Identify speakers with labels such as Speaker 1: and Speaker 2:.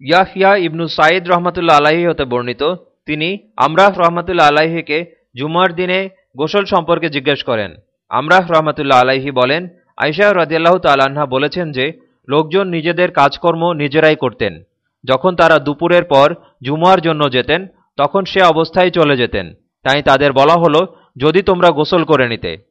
Speaker 1: ইয়াফিয়া ইবনু সাইদ রহমতুল্লা আলাহি হতে বর্ণিত। তিনি আমরাহ রহমতুল্লা আলাহিকে জুমার দিনে গোসল সম্পর্কে জিজ্ঞেস করেন। আমরাহ রহমতুল্লা আলাহি বলেন আইসা রাজিয়াল্লাহ তাল্লাহা বলেছেন যে, লোকজন নিজেদের কাজকর্ম নিজেরাই করতেন। যখন তারা দুপুরের পর জুমার জন্য যেতেন, তখন সে অবস্থায় চলে যেতেন। তাই তাদের বলা হলো, যদি তোমরা গোসল করে নিতে।